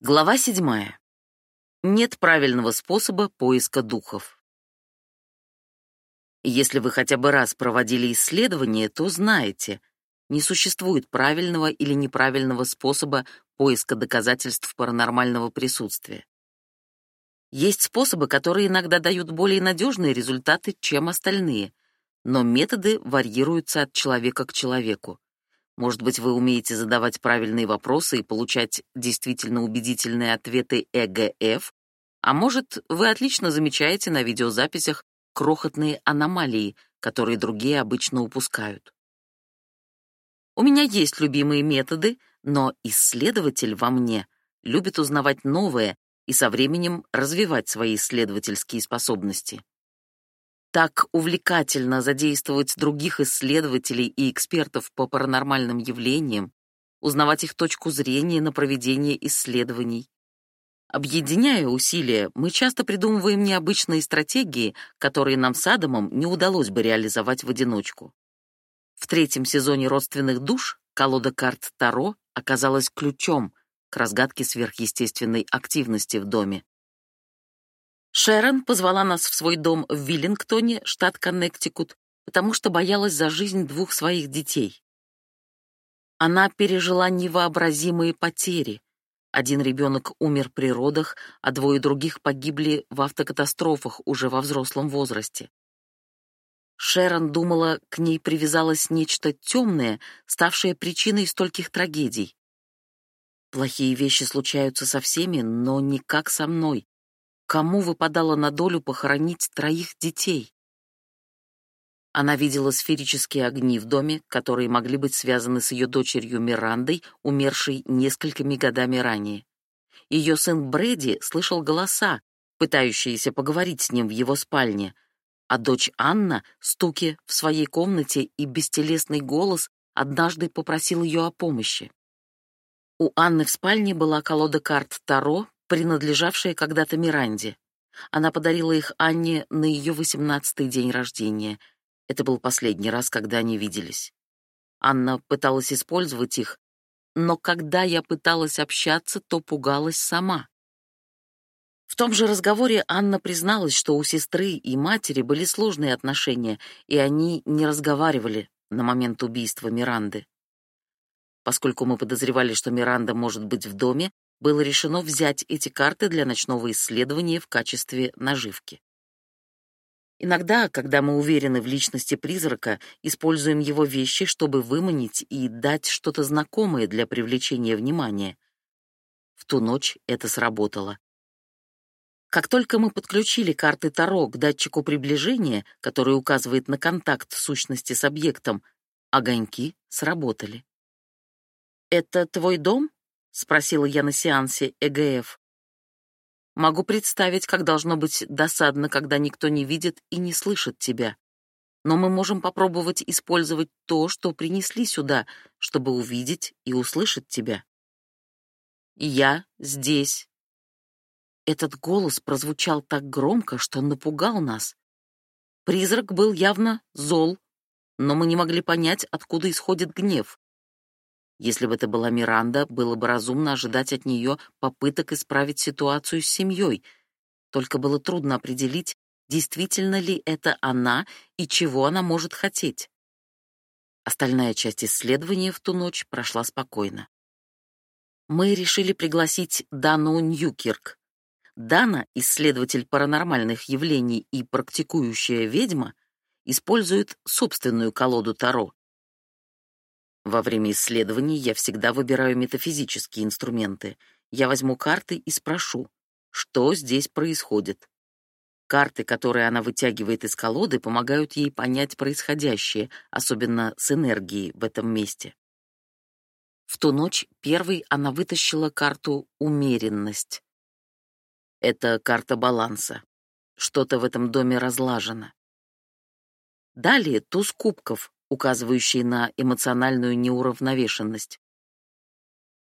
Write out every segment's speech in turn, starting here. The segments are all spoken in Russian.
Глава седьмая. Нет правильного способа поиска духов. Если вы хотя бы раз проводили исследование, то знаете, не существует правильного или неправильного способа поиска доказательств паранормального присутствия. Есть способы, которые иногда дают более надежные результаты, чем остальные, но методы варьируются от человека к человеку. Может быть, вы умеете задавать правильные вопросы и получать действительно убедительные ответы ЭГФ, а может, вы отлично замечаете на видеозаписях крохотные аномалии, которые другие обычно упускают. У меня есть любимые методы, но исследователь во мне любит узнавать новое и со временем развивать свои исследовательские способности так увлекательно задействовать других исследователей и экспертов по паранормальным явлениям, узнавать их точку зрения на проведение исследований. Объединяя усилия, мы часто придумываем необычные стратегии, которые нам с Адамом не удалось бы реализовать в одиночку. В третьем сезоне «Родственных душ» колода карт Таро оказалась ключом к разгадке сверхъестественной активности в доме. Шерон позвала нас в свой дом в Виллингтоне, штат Коннектикут, потому что боялась за жизнь двух своих детей. Она пережила невообразимые потери. Один ребенок умер при родах, а двое других погибли в автокатастрофах уже во взрослом возрасте. Шерон думала, к ней привязалось нечто темное, ставшее причиной стольких трагедий. Плохие вещи случаются со всеми, но не как со мной. Кому выпадало на долю похоронить троих детей? Она видела сферические огни в доме, которые могли быть связаны с ее дочерью Мирандой, умершей несколькими годами ранее. Ее сын Брэди слышал голоса, пытающиеся поговорить с ним в его спальне, а дочь Анна — стуки в своей комнате и бестелесный голос однажды попросил ее о помощи. У Анны в спальне была колода карт Таро, принадлежавшие когда-то Миранде. Она подарила их Анне на ее восемнадцатый день рождения. Это был последний раз, когда они виделись. Анна пыталась использовать их, но когда я пыталась общаться, то пугалась сама. В том же разговоре Анна призналась, что у сестры и матери были сложные отношения, и они не разговаривали на момент убийства Миранды. Поскольку мы подозревали, что Миранда может быть в доме, было решено взять эти карты для ночного исследования в качестве наживки. Иногда, когда мы уверены в личности призрака, используем его вещи, чтобы выманить и дать что-то знакомое для привлечения внимания. В ту ночь это сработало. Как только мы подключили карты Таро к датчику приближения, который указывает на контакт сущности с объектом, огоньки сработали. «Это твой дом?» — спросила я на сеансе ЭГФ. «Могу представить, как должно быть досадно, когда никто не видит и не слышит тебя. Но мы можем попробовать использовать то, что принесли сюда, чтобы увидеть и услышать тебя». «Я здесь». Этот голос прозвучал так громко, что напугал нас. Призрак был явно зол, но мы не могли понять, откуда исходит гнев. Если бы это была Миранда, было бы разумно ожидать от нее попыток исправить ситуацию с семьей. Только было трудно определить, действительно ли это она и чего она может хотеть. Остальная часть исследования в ту ночь прошла спокойно. Мы решили пригласить Дану Ньюкирк. Дана, исследователь паранормальных явлений и практикующая ведьма, использует собственную колоду Таро, во время исследований я всегда выбираю метафизические инструменты. Я возьму карты и спрошу, что здесь происходит. Карты, которые она вытягивает из колоды, помогают ей понять происходящее, особенно с энергией в этом месте. В ту ночь первой она вытащила карту «Умеренность». Это карта баланса. Что-то в этом доме разлажено. Далее туз кубков, указывающие на эмоциональную неуравновешенность.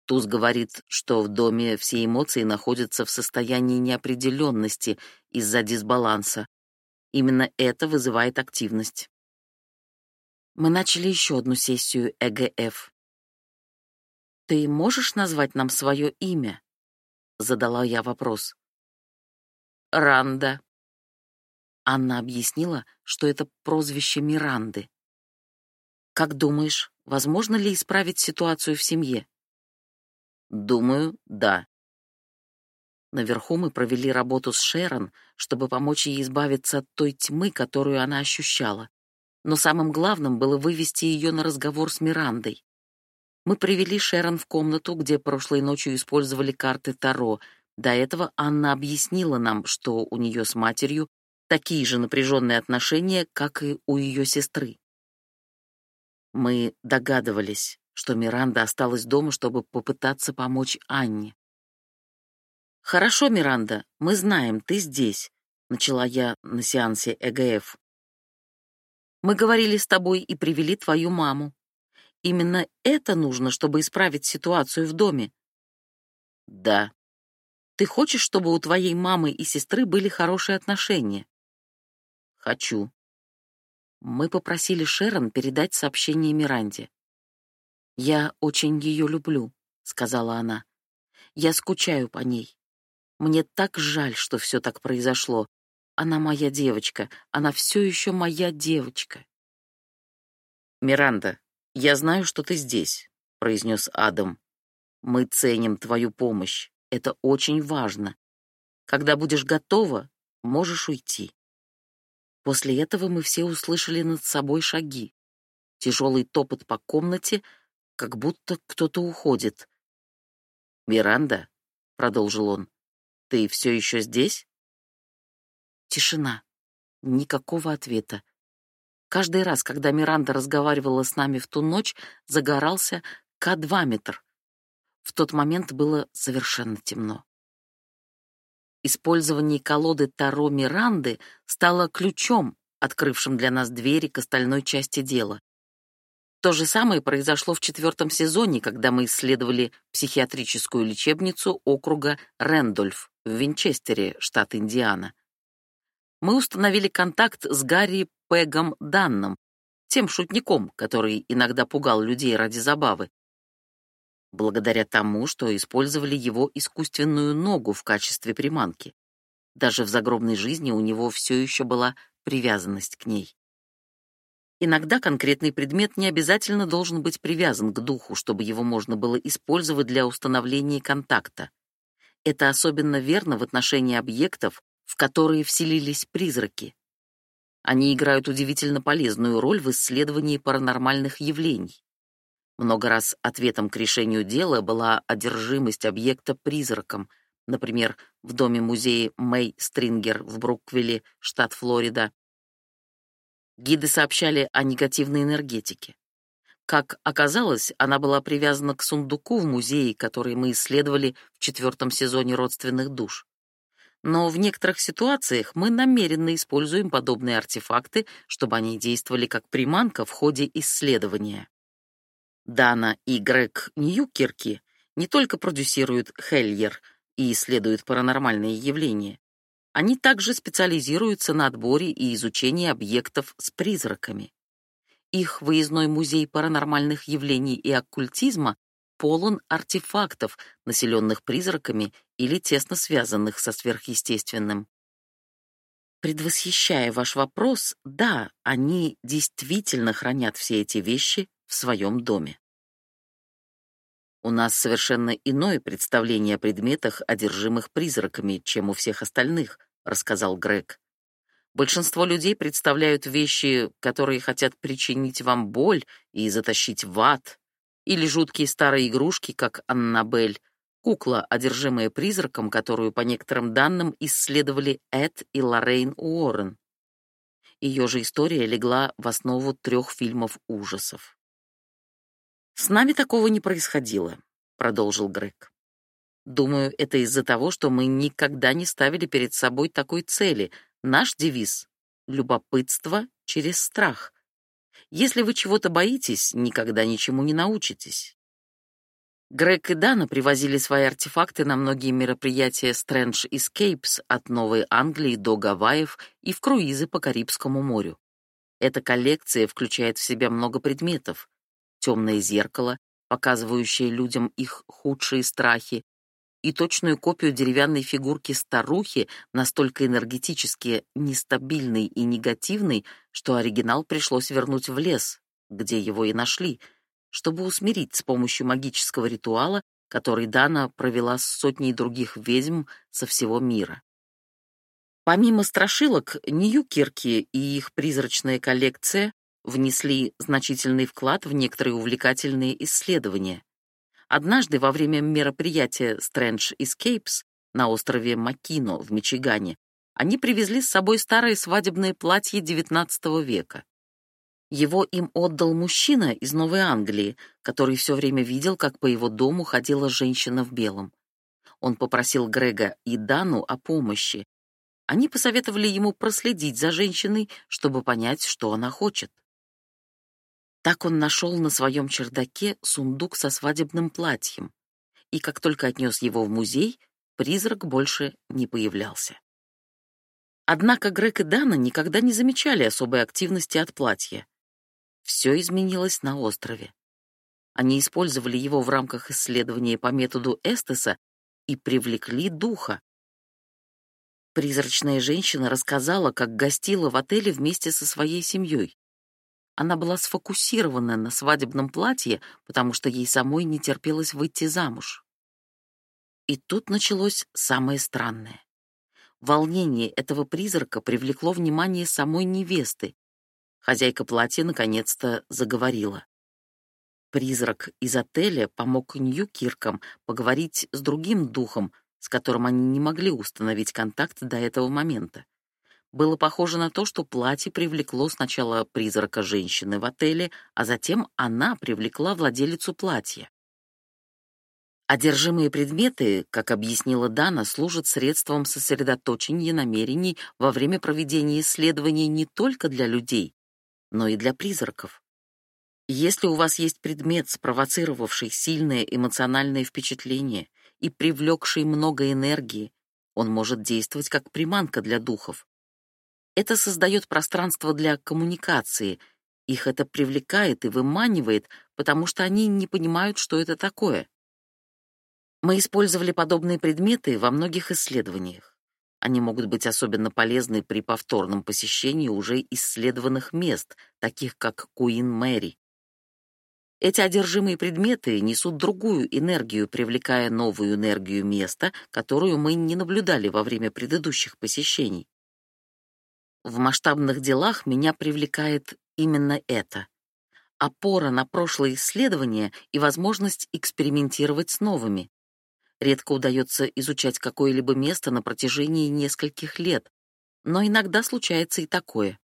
Туз говорит, что в доме все эмоции находятся в состоянии неопределенности из-за дисбаланса. Именно это вызывает активность. Мы начали еще одну сессию ЭГФ. «Ты можешь назвать нам свое имя?» — задала я вопрос. «Ранда». Она объяснила, что это прозвище Миранды. Как думаешь, возможно ли исправить ситуацию в семье? Думаю, да. Наверху мы провели работу с Шерон, чтобы помочь ей избавиться от той тьмы, которую она ощущала. Но самым главным было вывести ее на разговор с Мирандой. Мы привели Шерон в комнату, где прошлой ночью использовали карты Таро. До этого Анна объяснила нам, что у нее с матерью такие же напряженные отношения, как и у ее сестры. Мы догадывались, что Миранда осталась дома, чтобы попытаться помочь Анне. «Хорошо, Миранда, мы знаем, ты здесь», — начала я на сеансе ЭГФ. «Мы говорили с тобой и привели твою маму. Именно это нужно, чтобы исправить ситуацию в доме». «Да». «Ты хочешь, чтобы у твоей мамы и сестры были хорошие отношения?» «Хочу», мы попросили Шерон передать сообщение Миранде. «Я очень ее люблю», — сказала она. «Я скучаю по ней. Мне так жаль, что все так произошло. Она моя девочка, она все еще моя девочка». «Миранда, я знаю, что ты здесь», — произнес Адам. «Мы ценим твою помощь. Это очень важно. Когда будешь готова, можешь уйти». После этого мы все услышали над собой шаги. Тяжелый топот по комнате, как будто кто-то уходит. «Миранда», — продолжил он, — «ты все еще здесь?» Тишина. Никакого ответа. Каждый раз, когда Миранда разговаривала с нами в ту ночь, загорался К-2 метр. В тот момент было совершенно темно. Использование колоды Таро Миранды стало ключом, открывшим для нас двери к остальной части дела. То же самое произошло в четвертом сезоне, когда мы исследовали психиатрическую лечебницу округа Рэндольф в Винчестере, штат Индиана. Мы установили контакт с Гарри Пегом Данном, тем шутником, который иногда пугал людей ради забавы, благодаря тому, что использовали его искусственную ногу в качестве приманки. Даже в загробной жизни у него все еще была привязанность к ней. Иногда конкретный предмет не обязательно должен быть привязан к духу, чтобы его можно было использовать для установления контакта. Это особенно верно в отношении объектов, в которые вселились призраки. Они играют удивительно полезную роль в исследовании паранормальных явлений. Много раз ответом к решению дела была одержимость объекта призраком, например, в доме музея Мэй Стрингер в Бруквилле, штат Флорида. Гиды сообщали о негативной энергетике. Как оказалось, она была привязана к сундуку в музее, который мы исследовали в четвертом сезоне «Родственных душ». Но в некоторых ситуациях мы намеренно используем подобные артефакты, чтобы они действовали как приманка в ходе исследования. Дана и Грег Ньюкерки не только продюсируют Хельер и исследуют паранормальные явления, они также специализируются на отборе и изучении объектов с призраками. Их выездной музей паранормальных явлений и оккультизма полон артефактов, населенных призраками или тесно связанных со сверхъестественным. Предвосхищая ваш вопрос, да, они действительно хранят все эти вещи в своем доме. У нас совершенно иное представление о предметах, одержимых призраками, чем у всех остальных, рассказал Грег. Большинство людей представляют вещи, которые хотят причинить вам боль и затащить в ад, или жуткие старые игрушки, как Аннабель, кукла, одержимая призраком, которую по некоторым данным исследовали Эд и Лоррейн Уоррен. Ее же история легла в основу трех фильмов ужасов. «С нами такого не происходило», — продолжил Грег. «Думаю, это из-за того, что мы никогда не ставили перед собой такой цели. Наш девиз — любопытство через страх. Если вы чего-то боитесь, никогда ничему не научитесь». Грег и Дана привозили свои артефакты на многие мероприятия Strange Escapes от Новой Англии до Гавайев и в круизы по Карибскому морю. Эта коллекция включает в себя много предметов темное зеркало, показывающее людям их худшие страхи, и точную копию деревянной фигурки старухи, настолько энергетически нестабильной и негативной, что оригинал пришлось вернуть в лес, где его и нашли, чтобы усмирить с помощью магического ритуала, который Дана провела с сотней других ведьм со всего мира. Помимо страшилок, Нью-Кирки и их призрачная коллекция внесли значительный вклад в некоторые увлекательные исследования. Однажды во время мероприятия Strange Escapes на острове Макино в Мичигане они привезли с собой старое свадебное платье XIX века. Его им отдал мужчина из Новой Англии, который все время видел, как по его дому ходила женщина в белом. Он попросил Грега и Дану о помощи. Они посоветовали ему проследить за женщиной, чтобы понять, что она хочет. Так он нашел на своем чердаке сундук со свадебным платьем, и как только отнес его в музей, призрак больше не появлялся. Однако Грек и Дана никогда не замечали особой активности от платья. Все изменилось на острове. Они использовали его в рамках исследования по методу Эстеса и привлекли духа. Призрачная женщина рассказала, как гостила в отеле вместе со своей семьей. Она была сфокусирована на свадебном платье, потому что ей самой не терпелось выйти замуж. И тут началось самое странное. Волнение этого призрака привлекло внимание самой невесты. Хозяйка платья наконец-то заговорила. Призрак из отеля помог Ньюкиркам поговорить с другим духом, с которым они не могли установить контакт до этого момента было похоже на то, что платье привлекло сначала призрака женщины в отеле, а затем она привлекла владелицу платья. Одержимые предметы, как объяснила Дана, служат средством сосредоточения намерений во время проведения исследований не только для людей, но и для призраков. Если у вас есть предмет, спровоцировавший сильное эмоциональное впечатление и привлекший много энергии, он может действовать как приманка для духов. Это создает пространство для коммуникации. Их это привлекает и выманивает, потому что они не понимают, что это такое. Мы использовали подобные предметы во многих исследованиях. Они могут быть особенно полезны при повторном посещении уже исследованных мест, таких как Куин Мэри. Эти одержимые предметы несут другую энергию, привлекая новую энергию места, которую мы не наблюдали во время предыдущих посещений. В масштабных делах меня привлекает именно это. Опора на прошлые исследования и возможность экспериментировать с новыми. Редко удается изучать какое-либо место на протяжении нескольких лет, но иногда случается и такое.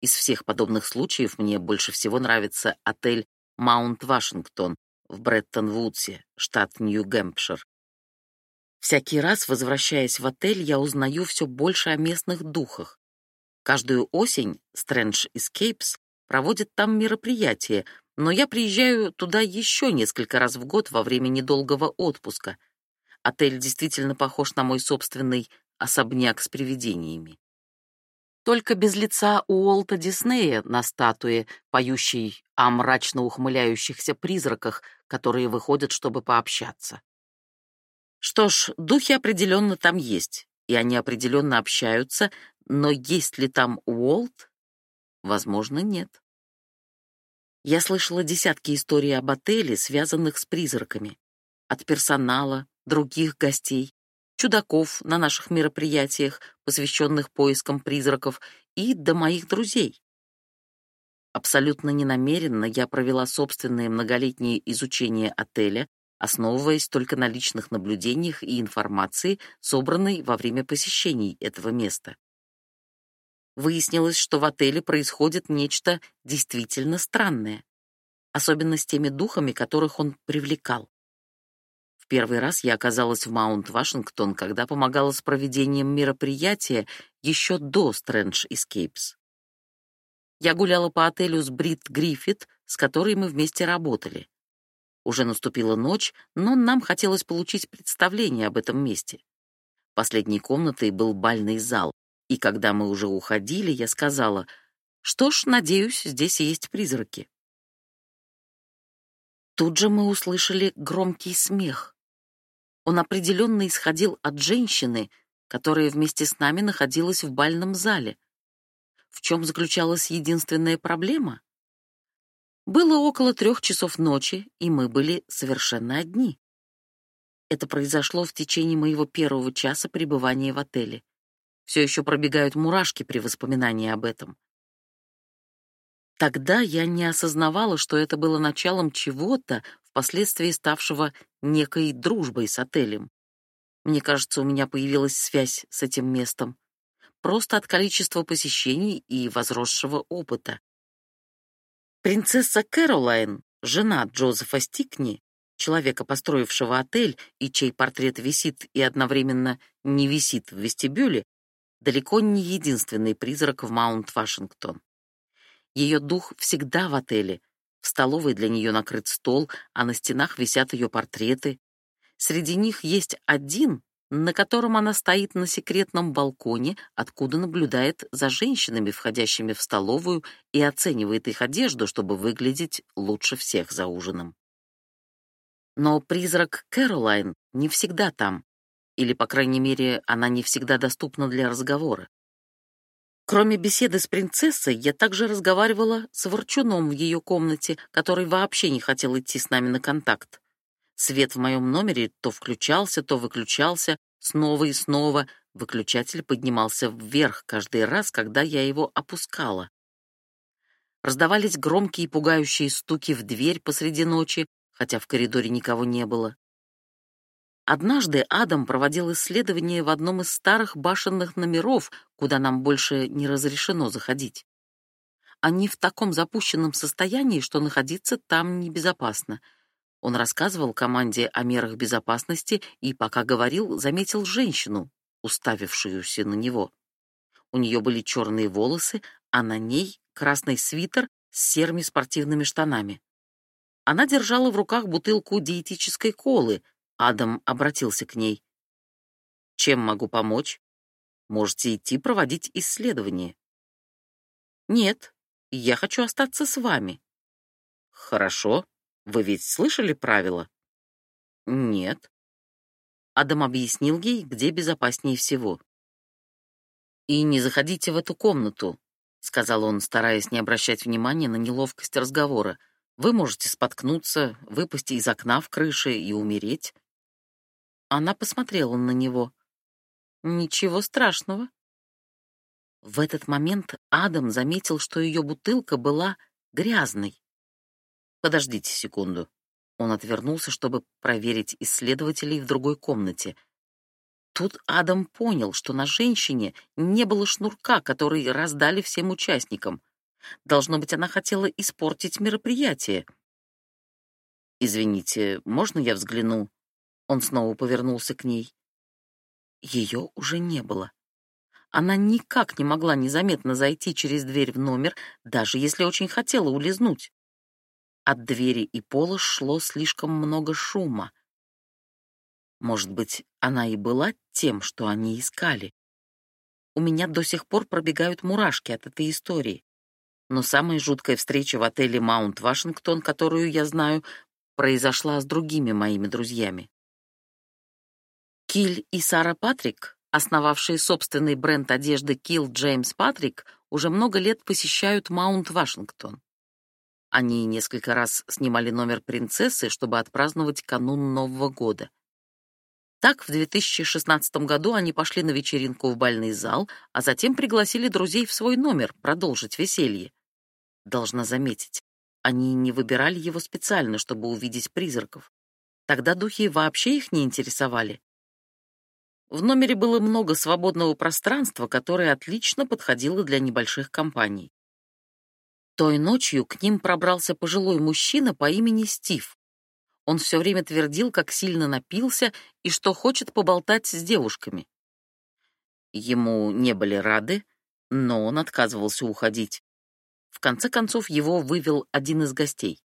Из всех подобных случаев мне больше всего нравится отель «Маунт Вашингтон» в Бреттон-Вудсе, штат Нью-Гэмпшир. Всякий раз, возвращаясь в отель, я узнаю все больше о местных духах. Каждую осень Strange Escapes проводит там мероприятие, но я приезжаю туда еще несколько раз в год во время недолгого отпуска. Отель действительно похож на мой собственный особняк с привидениями. Только без лица Уолта Диснея на статуе, поющей о мрачно ухмыляющихся призраках, которые выходят, чтобы пообщаться. Что ж, духи определенно там есть, и они определенно общаются, но есть ли там Уолт? Возможно, нет. Я слышала десятки историй об отеле, связанных с призраками. От персонала, других гостей, чудаков на наших мероприятиях, посвященных поискам призраков, и до моих друзей. Абсолютно ненамеренно я провела собственное многолетнее изучение отеля, основываясь только на личных наблюдениях и информации, собранной во время посещений этого места. Выяснилось, что в отеле происходит нечто действительно странное, особенно с теми духами, которых он привлекал. В первый раз я оказалась в Маунт-Вашингтон, когда помогала с проведением мероприятия еще до Strange Escapes. Я гуляла по отелю с Брит Гриффит, с которой мы вместе работали. Уже наступила ночь, но нам хотелось получить представление об этом месте. Последней комнатой был бальный зал, и когда мы уже уходили, я сказала, «Что ж, надеюсь, здесь есть призраки». Тут же мы услышали громкий смех. Он определенно исходил от женщины, которая вместе с нами находилась в бальном зале. В чем заключалась единственная проблема? Было около трех часов ночи, и мы были совершенно одни. Это произошло в течение моего первого часа пребывания в отеле. Все еще пробегают мурашки при воспоминании об этом. Тогда я не осознавала, что это было началом чего-то, впоследствии ставшего некой дружбой с отелем. Мне кажется, у меня появилась связь с этим местом. Просто от количества посещений и возросшего опыта. Принцесса Кэролайн, жена Джозефа Стикни, человека, построившего отель и чей портрет висит и одновременно не висит в вестибюле, далеко не единственный призрак в Маунт-Вашингтон. Ее дух всегда в отеле. В столовой для нее накрыт стол, а на стенах висят ее портреты. Среди них есть один, на котором она стоит на секретном балконе, откуда наблюдает за женщинами, входящими в столовую, и оценивает их одежду, чтобы выглядеть лучше всех за ужином. Но призрак Кэролайн не всегда там, или, по крайней мере, она не всегда доступна для разговора. Кроме беседы с принцессой, я также разговаривала с ворчуном в ее комнате, который вообще не хотел идти с нами на контакт. Свет в моем номере то включался, то выключался, снова и снова. Выключатель поднимался вверх каждый раз, когда я его опускала. Раздавались громкие и пугающие стуки в дверь посреди ночи, хотя в коридоре никого не было. Однажды Адам проводил исследование в одном из старых башенных номеров, куда нам больше не разрешено заходить. Они в таком запущенном состоянии, что находиться там небезопасно — он рассказывал команде о мерах безопасности и, пока говорил, заметил женщину, уставившуюся на него. У нее были черные волосы, а на ней красный свитер с серыми спортивными штанами. Она держала в руках бутылку диетической колы. Адам обратился к ней. «Чем могу помочь? Можете идти проводить исследование». «Нет, я хочу остаться с вами». «Хорошо», вы ведь слышали правила? Нет. Адам объяснил ей, где безопаснее всего. И не заходите в эту комнату, сказал он, стараясь не обращать внимания на неловкость разговора. Вы можете споткнуться, выпасть из окна в крыше и умереть. Она посмотрела на него. Ничего страшного. В этот момент Адам заметил, что ее бутылка была грязной. Подождите секунду. Он отвернулся, чтобы проверить исследователей в другой комнате. Тут Адам понял, что на женщине не было шнурка, который раздали всем участникам. Должно быть, она хотела испортить мероприятие. «Извините, можно я взгляну?» Он снова повернулся к ней. Ее уже не было. Она никак не могла незаметно зайти через дверь в номер, даже если очень хотела улизнуть. От двери и пола шло слишком много шума. Может быть, она и была тем, что они искали. У меня до сих пор пробегают мурашки от этой истории. Но самая жуткая встреча в отеле «Маунт Вашингтон», которую я знаю, произошла с другими моими друзьями. Киль и Сара Патрик, основавшие собственный бренд одежды Килл Джеймс Патрик, уже много лет посещают Маунт Вашингтон. Они несколько раз снимали номер принцессы, чтобы отпраздновать канун Нового года. Так, в 2016 году они пошли на вечеринку в бальный зал, а затем пригласили друзей в свой номер продолжить веселье. Должна заметить, они не выбирали его специально, чтобы увидеть призраков. Тогда духи вообще их не интересовали. В номере было много свободного пространства, которое отлично подходило для небольших компаний. Той ночью к ним пробрался пожилой мужчина по имени Стив. Он все время твердил, как сильно напился и что хочет поболтать с девушками. Ему не были рады, но он отказывался уходить. В конце концов его вывел один из гостей.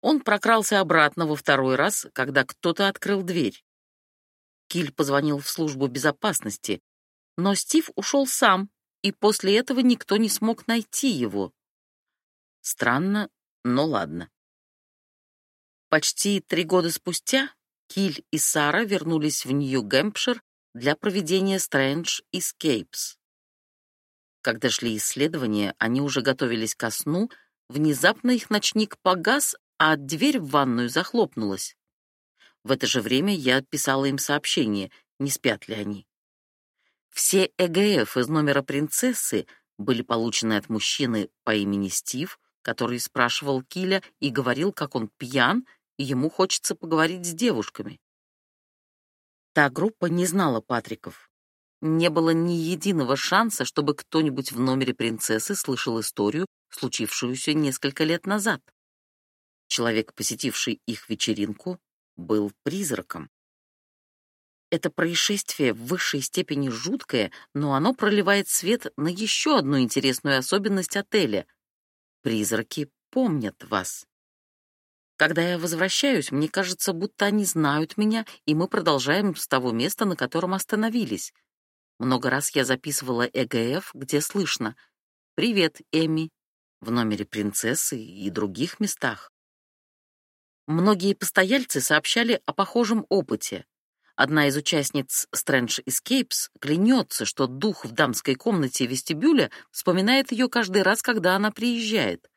Он прокрался обратно во второй раз, когда кто-то открыл дверь. Киль позвонил в службу безопасности, но Стив ушел сам, и после этого никто не смог найти его. Странно, но ладно. Почти три года спустя Киль и Сара вернулись в Нью-Гэмпшир для проведения Strange Escapes. Когда шли исследования, они уже готовились ко сну, внезапно их ночник погас, а дверь в ванную захлопнулась. В это же время я писала им сообщение, не спят ли они. Все ЭГФ из номера принцессы были получены от мужчины по имени Стив, который спрашивал Киля и говорил, как он пьян, и ему хочется поговорить с девушками. Та группа не знала Патриков. Не было ни единого шанса, чтобы кто-нибудь в номере принцессы слышал историю, случившуюся несколько лет назад. Человек, посетивший их вечеринку, был призраком. Это происшествие в высшей степени жуткое, но оно проливает свет на еще одну интересную особенность отеля. Призраки помнят вас. Когда я возвращаюсь, мне кажется, будто они знают меня, и мы продолжаем с того места, на котором остановились. Много раз я записывала ЭГФ, где слышно «Привет, Эми» в номере принцессы и других местах. Многие постояльцы сообщали о похожем опыте. Одна из участниц Strange Escapes клянется, что дух в дамской комнате вестибюля вспоминает ее каждый раз, когда она приезжает.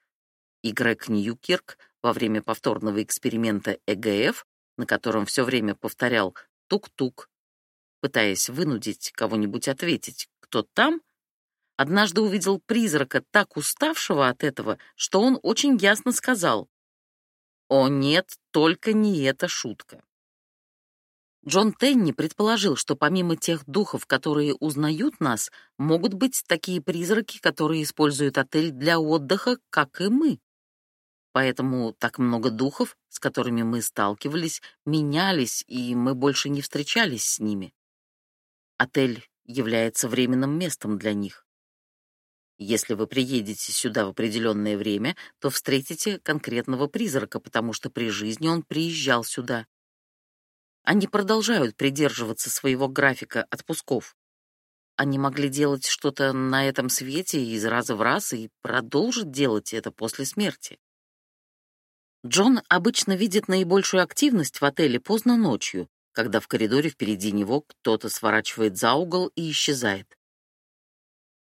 И Грег Ньюкирк во время повторного эксперимента ЭГФ, на котором все время повторял «тук-тук», пытаясь вынудить кого-нибудь ответить «кто там?», однажды увидел призрака, так уставшего от этого, что он очень ясно сказал «О нет, только не эта шутка». Джон Тенни предположил, что помимо тех духов, которые узнают нас, могут быть такие призраки, которые используют отель для отдыха, как и мы. Поэтому так много духов, с которыми мы сталкивались, менялись, и мы больше не встречались с ними. Отель является временным местом для них. Если вы приедете сюда в определенное время, то встретите конкретного призрака, потому что при жизни он приезжал сюда, они продолжают придерживаться своего графика отпусков. Они могли делать что-то на этом свете из раза в раз и продолжат делать это после смерти. Джон обычно видит наибольшую активность в отеле поздно ночью, когда в коридоре впереди него кто-то сворачивает за угол и исчезает.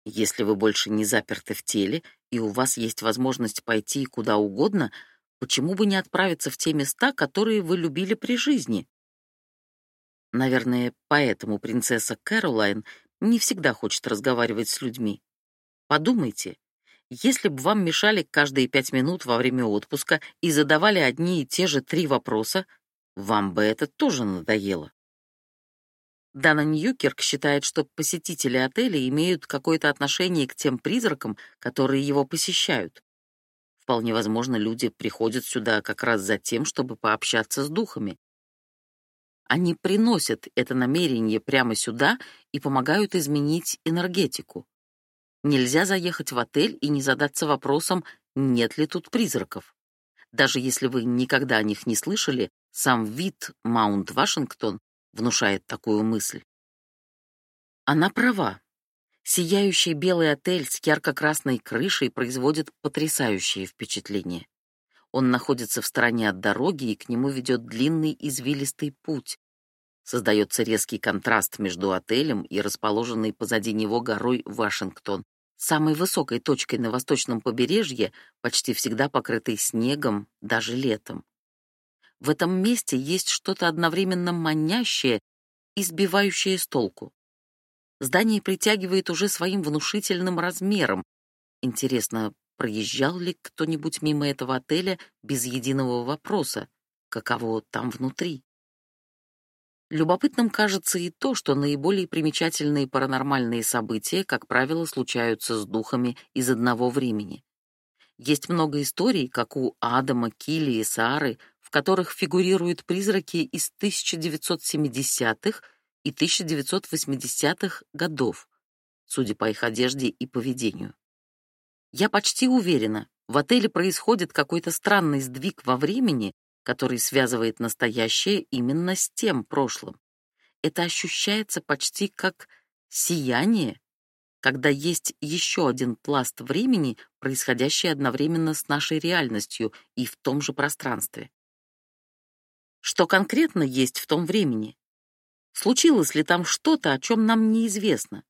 Если вы больше не заперты в теле и у вас есть возможность пойти куда угодно, почему бы не отправиться в те места, которые вы любили при жизни? Наверное, поэтому принцесса Кэролайн не всегда хочет разговаривать с людьми. Подумайте, если бы вам мешали каждые пять минут во время отпуска и задавали одни и те же три вопроса, вам бы это тоже надоело. Дана Ньюкерк считает, что посетители отеля имеют какое-то отношение к тем призракам, которые его посещают. Вполне возможно, люди приходят сюда как раз за тем, чтобы пообщаться с духами. Они приносят это намерение прямо сюда и помогают изменить энергетику. Нельзя заехать в отель и не задаться вопросом, нет ли тут призраков. Даже если вы никогда о них не слышали, сам вид Маунт Вашингтон внушает такую мысль. Она права. Сияющий белый отель с ярко-красной крышей производит потрясающее впечатление. Он находится в стороне от дороги, и к нему ведет длинный извилистый путь. Создается резкий контраст между отелем и расположенной позади него горой Вашингтон, самой высокой точкой на восточном побережье, почти всегда покрытой снегом, даже летом. В этом месте есть что-то одновременно манящее и сбивающее с толку. Здание притягивает уже своим внушительным размером. Интересно, проезжал ли кто-нибудь мимо этого отеля без единого вопроса, каково там внутри. Любопытным кажется и то, что наиболее примечательные паранормальные события, как правило, случаются с духами из одного времени. Есть много историй, как у Адама, Килли и Сары, в которых фигурируют призраки из 1970-х и 1980-х годов, судя по их одежде и поведению. Я почти уверена, в отеле происходит какой-то странный сдвиг во времени, который связывает настоящее именно с тем прошлым. Это ощущается почти как сияние, когда есть еще один пласт времени, происходящий одновременно с нашей реальностью и в том же пространстве. Что конкретно есть в том времени? Случилось ли там что-то, о чем нам неизвестно?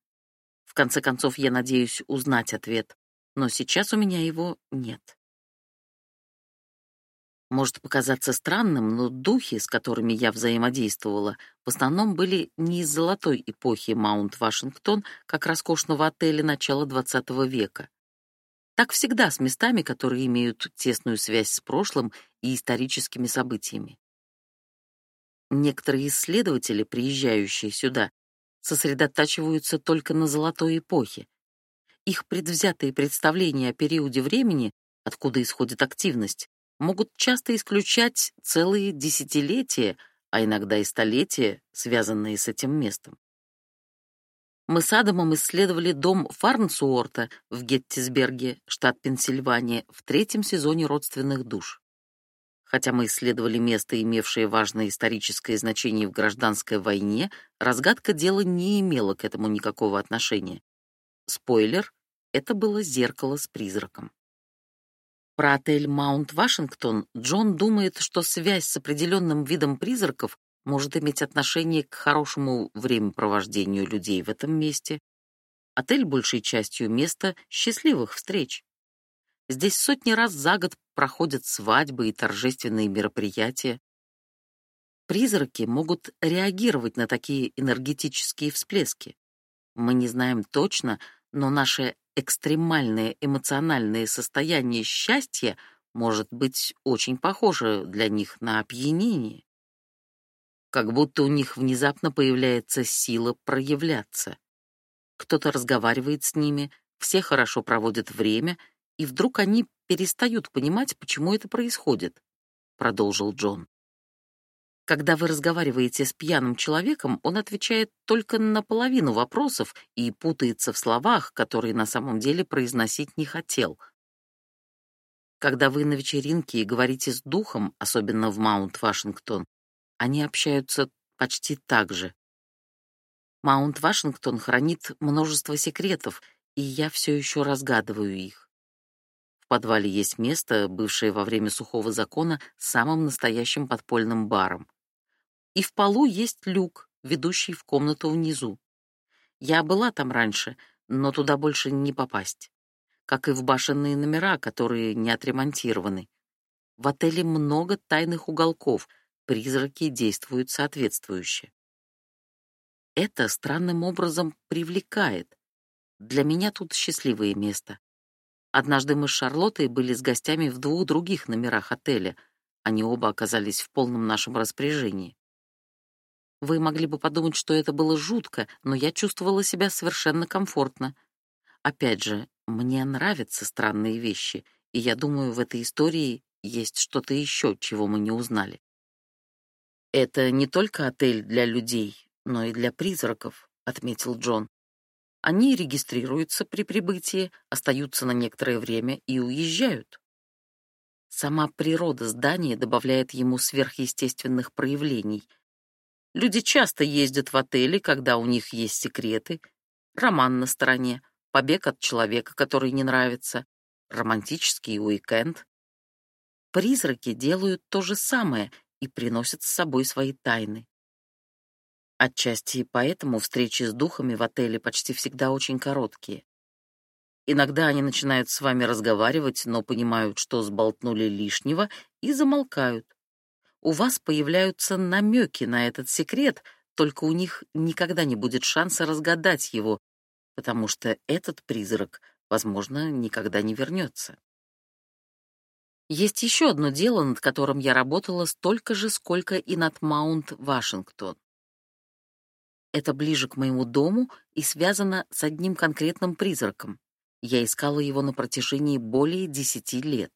В конце концов, я надеюсь узнать ответ но сейчас у меня его нет. Может показаться странным, но духи, с которыми я взаимодействовала, в основном были не из золотой эпохи Маунт-Вашингтон, как роскошного отеля начала XX века. Так всегда с местами, которые имеют тесную связь с прошлым и историческими событиями. Некоторые исследователи, приезжающие сюда, сосредотачиваются только на золотой эпохе, их предвзятые представления о периоде времени, откуда исходит активность, могут часто исключать целые десятилетия, а иногда и столетия, связанные с этим местом. Мы с Адамом исследовали дом Фарнсуорта в Геттисберге, штат Пенсильвания, в третьем сезоне «Родственных душ». Хотя мы исследовали место, имевшее важное историческое значение в гражданской войне, разгадка дела не имела к этому никакого отношения. Спойлер — это было зеркало с призраком. Про отель Маунт Вашингтон Джон думает, что связь с определенным видом призраков может иметь отношение к хорошему времяпровождению людей в этом месте. Отель большей частью место счастливых встреч. Здесь сотни раз за год проходят свадьбы и торжественные мероприятия. Призраки могут реагировать на такие энергетические всплески. Мы не знаем точно, но наше экстремальное эмоциональное состояние счастья может быть очень похоже для них на опьянение. Как будто у них внезапно появляется сила проявляться. Кто-то разговаривает с ними, все хорошо проводят время, и вдруг они перестают понимать, почему это происходит, продолжил Джон. Когда вы разговариваете с пьяным человеком, он отвечает только на половину вопросов и путается в словах, которые на самом деле произносить не хотел. Когда вы на вечеринке и говорите с духом, особенно в Маунт-Вашингтон, они общаются почти так же. Маунт-Вашингтон хранит множество секретов, и я все еще разгадываю их. В подвале есть место, бывшее во время сухого закона самым настоящим подпольным баром и в полу есть люк, ведущий в комнату внизу. Я была там раньше, но туда больше не попасть. Как и в башенные номера, которые не отремонтированы. В отеле много тайных уголков, призраки действуют соответствующе. Это странным образом привлекает. Для меня тут счастливое место. Однажды мы с Шарлоттой были с гостями в двух других номерах отеля. Они оба оказались в полном нашем распоряжении. Вы могли бы подумать, что это было жутко, но я чувствовала себя совершенно комфортно. Опять же, мне нравятся странные вещи, и я думаю, в этой истории есть что-то еще, чего мы не узнали. Это не только отель для людей, но и для призраков, отметил Джон. Они регистрируются при прибытии, остаются на некоторое время и уезжают. Сама природа здания добавляет ему сверхъестественных проявлений — Люди часто ездят в отели, когда у них есть секреты, роман на стороне, побег от человека, который не нравится, романтический уикенд. Призраки делают то же самое и приносят с собой свои тайны. Отчасти и поэтому встречи с духами в отеле почти всегда очень короткие. Иногда они начинают с вами разговаривать, но понимают, что сболтнули лишнего, и замолкают у вас появляются намеки на этот секрет, только у них никогда не будет шанса разгадать его, потому что этот призрак, возможно, никогда не вернется. Есть еще одно дело, над которым я работала столько же, сколько и над Маунт Вашингтон. Это ближе к моему дому и связано с одним конкретным призраком. Я искала его на протяжении более десяти лет.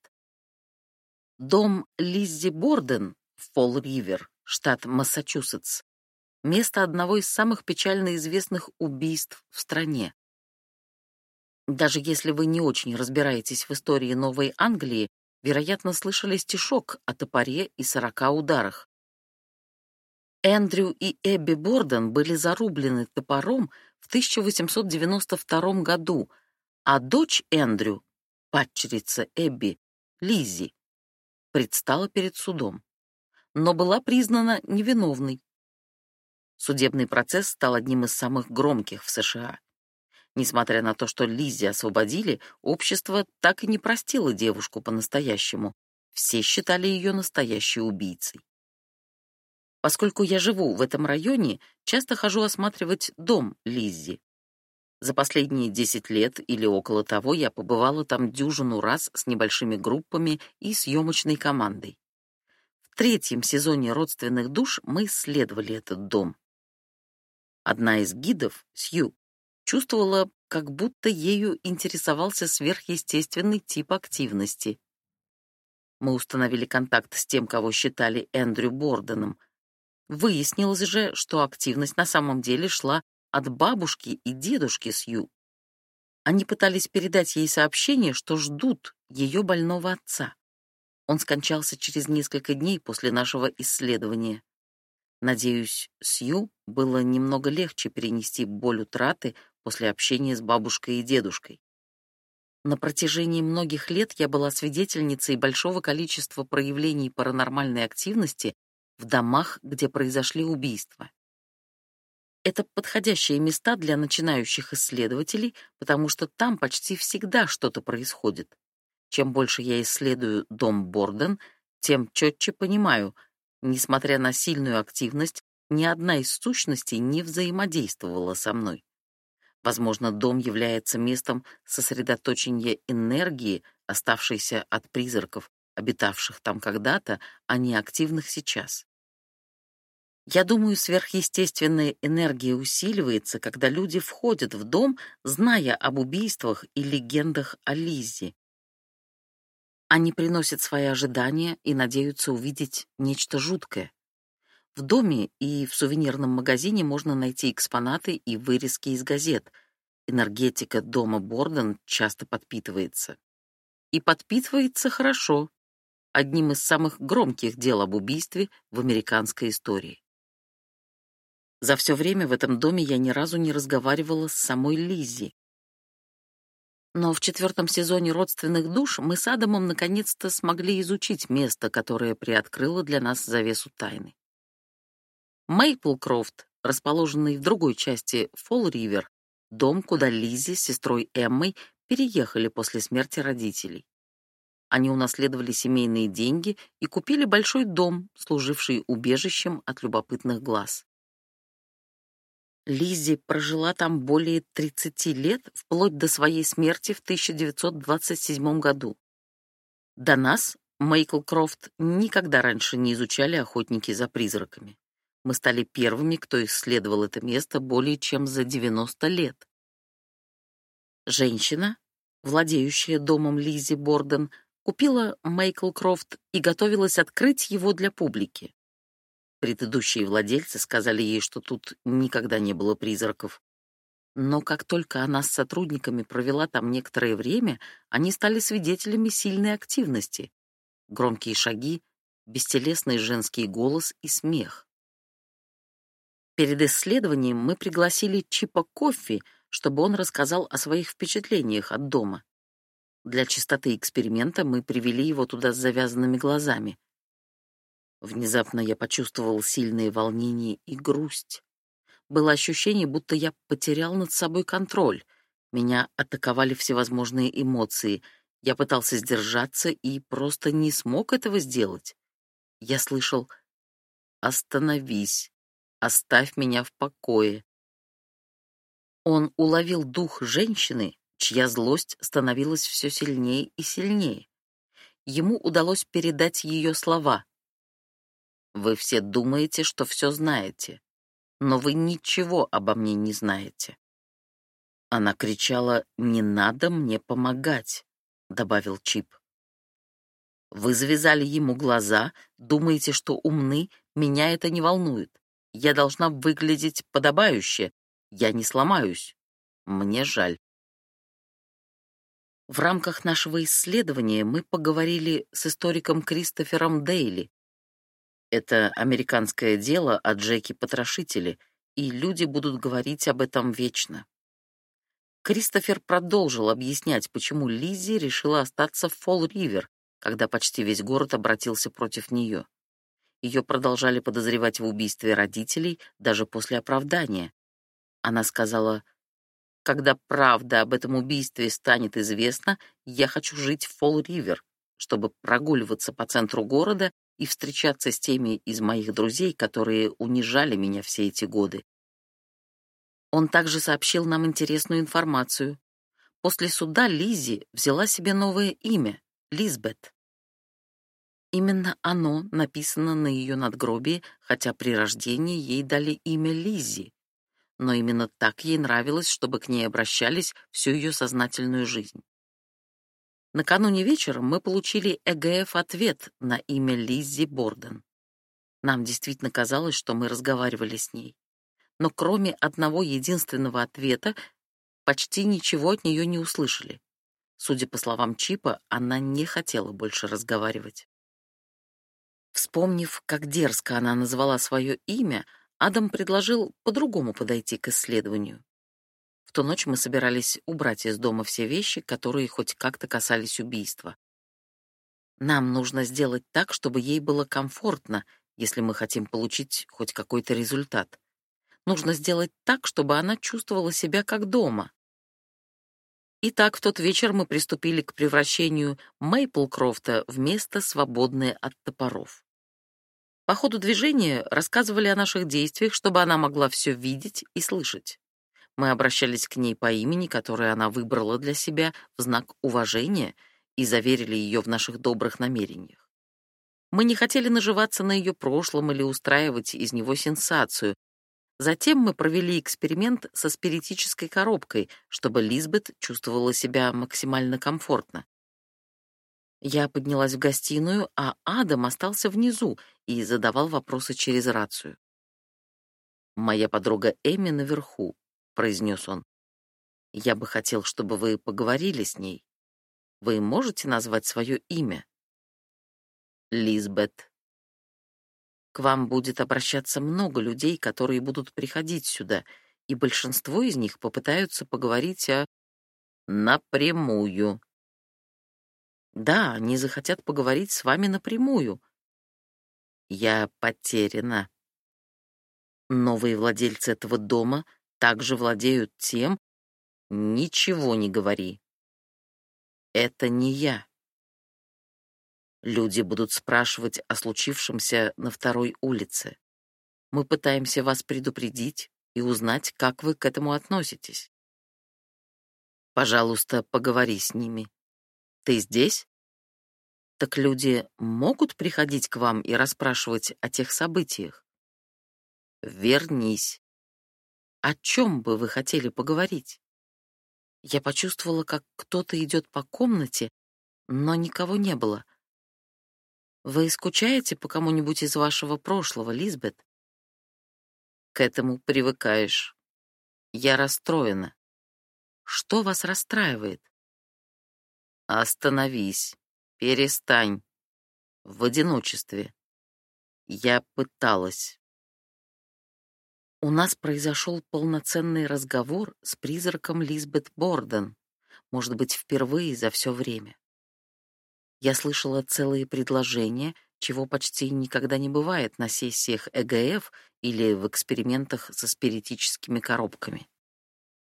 Дом Лиззи Борден Фолл-Ривер, штат Массачусетс, место одного из самых печально известных убийств в стране. Даже если вы не очень разбираетесь в истории Новой Англии, вероятно, слышали стишок о топоре и сорока ударах. Эндрю и Эбби Борден были зарублены топором в 1892 году, а дочь Эндрю, падчерица Эбби, Лизи, предстала перед судом но была признана невиновной. Судебный процесс стал одним из самых громких в США. Несмотря на то, что Лизи освободили, общество так и не простило девушку по-настоящему. Все считали ее настоящей убийцей. Поскольку я живу в этом районе, часто хожу осматривать дом Лиззи. За последние 10 лет или около того я побывала там дюжину раз с небольшими группами и съемочной командой третьем сезоне «Родственных душ» мы исследовали этот дом. Одна из гидов, Сью, чувствовала, как будто ею интересовался сверхъестественный тип активности. Мы установили контакт с тем, кого считали Эндрю Борденом. Выяснилось же, что активность на самом деле шла от бабушки и дедушки Сью. Они пытались передать ей сообщение, что ждут ее больного отца. Он скончался через несколько дней после нашего исследования. Надеюсь, Сью было немного легче перенести боль утраты после общения с бабушкой и дедушкой. На протяжении многих лет я была свидетельницей большого количества проявлений паранормальной активности в домах, где произошли убийства. Это подходящие места для начинающих исследователей, потому что там почти всегда что-то происходит. Чем больше я исследую дом Борден, тем четче понимаю, несмотря на сильную активность, ни одна из сущностей не взаимодействовала со мной. Возможно, дом является местом сосредоточения энергии, оставшейся от призраков, обитавших там когда-то, а не активных сейчас. Я думаю, сверхъестественная энергия усиливается, когда люди входят в дом, зная об убийствах и легендах о Лизе, они приносят свои ожидания и надеются увидеть нечто жуткое. В доме и в сувенирном магазине можно найти экспонаты и вырезки из газет. Энергетика дома Борден часто подпитывается. И подпитывается хорошо. Одним из самых громких дел об убийстве в американской истории. За все время в этом доме я ни разу не разговаривала с самой Лизи, но в четвертом сезоне «Родственных душ» мы с Адамом наконец-то смогли изучить место, которое приоткрыло для нас завесу тайны. Мейплкрофт, расположенный в другой части Фолл-Ривер, дом, куда Лиззи, с сестрой Эммой переехали после смерти родителей. Они унаследовали семейные деньги и купили большой дом, служивший убежищем от любопытных глаз. Лизи прожила там более 30 лет, вплоть до своей смерти в 1927 году. До нас Майкл Крофт никогда раньше не изучали охотники за призраками. Мы стали первыми, кто исследовал это место более чем за 90 лет. Женщина, владеющая домом Лизи Борден, купила Майкл Крофт и готовилась открыть его для публики. Предыдущие владельцы сказали ей, что тут никогда не было призраков. Но как только она с сотрудниками провела там некоторое время, они стали свидетелями сильной активности. Громкие шаги, бестелесный женский голос и смех. Перед исследованием мы пригласили Чипа Коффи, чтобы он рассказал о своих впечатлениях от дома. Для чистоты эксперимента мы привели его туда с завязанными глазами. Внезапно я почувствовал сильные волнения и грусть. Было ощущение, будто я потерял над собой контроль. Меня атаковали всевозможные эмоции. Я пытался сдержаться и просто не смог этого сделать. Я слышал «Остановись! Оставь меня в покое!» Он уловил дух женщины, чья злость становилась все сильнее и сильнее. Ему удалось передать ее слова — вы все думаете, что все знаете, но вы ничего обо мне не знаете. Она кричала «Не надо мне помогать», — добавил Чип. Вы завязали ему глаза, думаете, что умны, меня это не волнует. Я должна выглядеть подобающе, я не сломаюсь. Мне жаль. В рамках нашего исследования мы поговорили с историком Кристофером Дейли, это американское дело о Джеки-потрошителе, и люди будут говорить об этом вечно. Кристофер продолжил объяснять, почему Лизи решила остаться в Фолл-Ривер, когда почти весь город обратился против нее. Ее продолжали подозревать в убийстве родителей даже после оправдания. Она сказала, «Когда правда об этом убийстве станет известна, я хочу жить в Фолл-Ривер, чтобы прогуливаться по центру города и встречаться с теми из моих друзей, которые унижали меня все эти годы. Он также сообщил нам интересную информацию. После суда Лизи взяла себе новое имя — Лизбет. Именно оно написано на ее надгробии, хотя при рождении ей дали имя Лизи. Но именно так ей нравилось, чтобы к ней обращались всю ее сознательную жизнь. Накануне вечером мы получили ЭГФ-ответ на имя Лиззи Борден. Нам действительно казалось, что мы разговаривали с ней. Но кроме одного единственного ответа почти ничего от нее не услышали. Судя по словам Чипа, она не хотела больше разговаривать. Вспомнив, как дерзко она назвала свое имя, Адам предложил по-другому подойти к исследованию ту ночь мы собирались убрать из дома все вещи, которые хоть как-то касались убийства. Нам нужно сделать так, чтобы ей было комфортно, если мы хотим получить хоть какой-то результат. Нужно сделать так, чтобы она чувствовала себя как дома. Итак, в тот вечер мы приступили к превращению Мейпл Мейплкрофта в место, свободное от топоров. По ходу движения рассказывали о наших действиях, чтобы она могла все видеть и слышать. Мы обращались к ней по имени, которое она выбрала для себя в знак уважения, и заверили ее в наших добрых намерениях. Мы не хотели наживаться на ее прошлом или устраивать из него сенсацию. Затем мы провели эксперимент со спиритической коробкой, чтобы Лизбет чувствовала себя максимально комфортно. Я поднялась в гостиную, а Адам остался внизу и задавал вопросы через рацию. Моя подруга Эми наверху, произнес он. Я бы хотел, чтобы вы поговорили с ней. Вы можете назвать свое имя? Лизбет. К вам будет обращаться много людей, которые будут приходить сюда, и большинство из них попытаются поговорить о напрямую. Да, они захотят поговорить с вами напрямую. Я потеряна. Новые владельцы этого дома — также владеют тем, ничего не говори. Это не я. Люди будут спрашивать о случившемся на второй улице. Мы пытаемся вас предупредить и узнать, как вы к этому относитесь. Пожалуйста, поговори с ними. Ты здесь? Так люди могут приходить к вам и расспрашивать о тех событиях? Вернись. О чем бы вы хотели поговорить? Я почувствовала, как кто-то идет по комнате, но никого не было. Вы скучаете по кому-нибудь из вашего прошлого, Лизбет? К этому привыкаешь. Я расстроена. Что вас расстраивает? Остановись. Перестань. В одиночестве. Я пыталась. У нас произошел полноценный разговор с призраком Лизбет Борден, может быть, впервые за все время. Я слышала целые предложения, чего почти никогда не бывает на сессиях ЭГФ или в экспериментах со спиритическими коробками.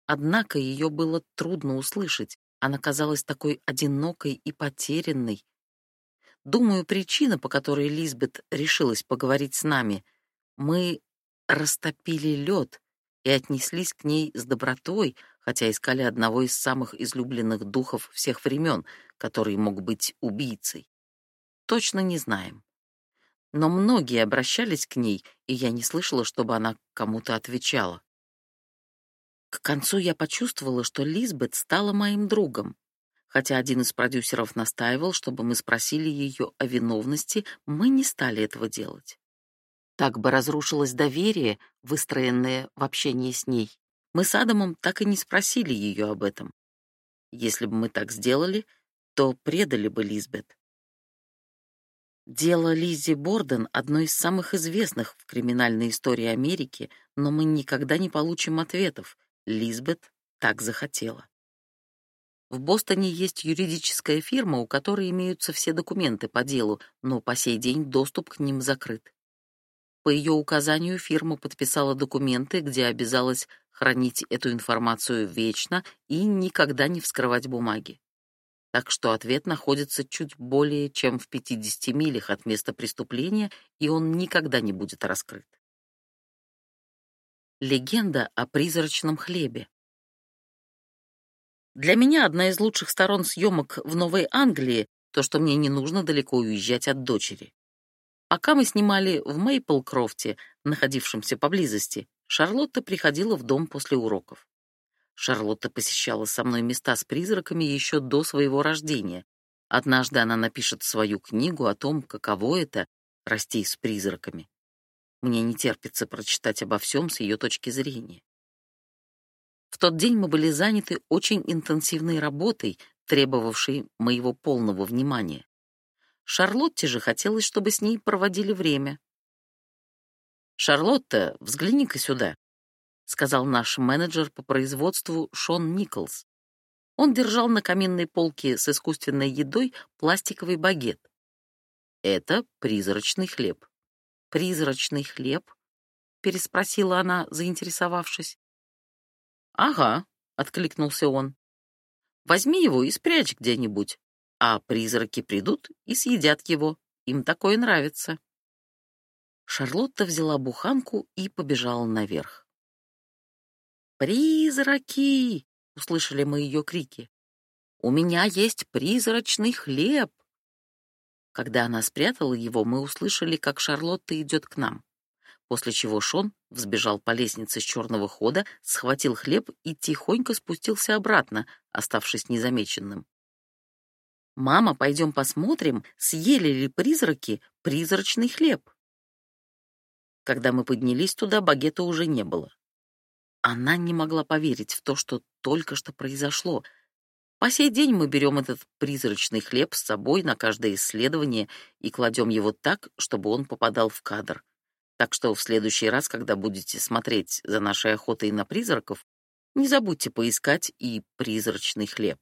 Однако ее было трудно услышать, она казалась такой одинокой и потерянной. Думаю, причина, по которой Лизбет решилась поговорить с нами — мы растопили лед и отнеслись к ней с добротой, хотя искали одного из самых излюбленных духов всех времен, который мог быть убийцей. Точно не знаем. Но многие обращались к ней, и я не слышала, чтобы она кому-то отвечала. К концу я почувствовала, что Лизбет стала моим другом. Хотя один из продюсеров настаивал, чтобы мы спросили ее о виновности, мы не стали этого делать. Так бы разрушилось доверие, выстроенное в общении с ней. Мы с Адамом так и не спросили ее об этом. Если бы мы так сделали, то предали бы Лизбет. Дело Лизи Борден одно из самых известных в криминальной истории Америки, но мы никогда не получим ответов. Лизбет так захотела. В Бостоне есть юридическая фирма, у которой имеются все документы по делу, но по сей день доступ к ним закрыт. По ее указанию фирма подписала документы, где обязалась хранить эту информацию вечно и никогда не вскрывать бумаги. Так что ответ находится чуть более чем в 50 милях от места преступления, и он никогда не будет раскрыт. Легенда о призрачном хлебе. Для меня одна из лучших сторон съемок в Новой Англии то, что мне не нужно далеко уезжать от дочери. А мы снимали в Мейплкрофте, находившемся поблизости. Шарлотта приходила в дом после уроков. Шарлотта посещала со мной места с призраками еще до своего рождения. Однажды она напишет свою книгу о том, каково это — расти с призраками. Мне не терпится прочитать обо всем с ее точки зрения. В тот день мы были заняты очень интенсивной работой, требовавшей моего полного внимания. Шарлотте же хотелось, чтобы с ней проводили время. «Шарлотта, взгляни-ка сюда», — сказал наш менеджер по производству Шон Николс. Он держал на каминной полке с искусственной едой пластиковый багет. «Это призрачный хлеб». «Призрачный хлеб?» — переспросила она, заинтересовавшись. «Ага», — откликнулся он. «Возьми его и спрячь где-нибудь а призраки придут и съедят его. Им такое нравится. Шарлотта взяла буханку и побежала наверх. «Призраки!» — услышали мы ее крики. «У меня есть призрачный хлеб!» Когда она спрятала его, мы услышали, как Шарлотта идет к нам, после чего Шон взбежал по лестнице с черного хода, схватил хлеб и тихонько спустился обратно, оставшись незамеченным. «Мама, пойдем посмотрим, съели ли призраки призрачный хлеб». Когда мы поднялись туда, багета уже не было. Она не могла поверить в то, что только что произошло. По сей день мы берем этот призрачный хлеб с собой на каждое исследование и кладем его так, чтобы он попадал в кадр. Так что в следующий раз, когда будете смотреть за нашей охотой на призраков, не забудьте поискать и призрачный хлеб.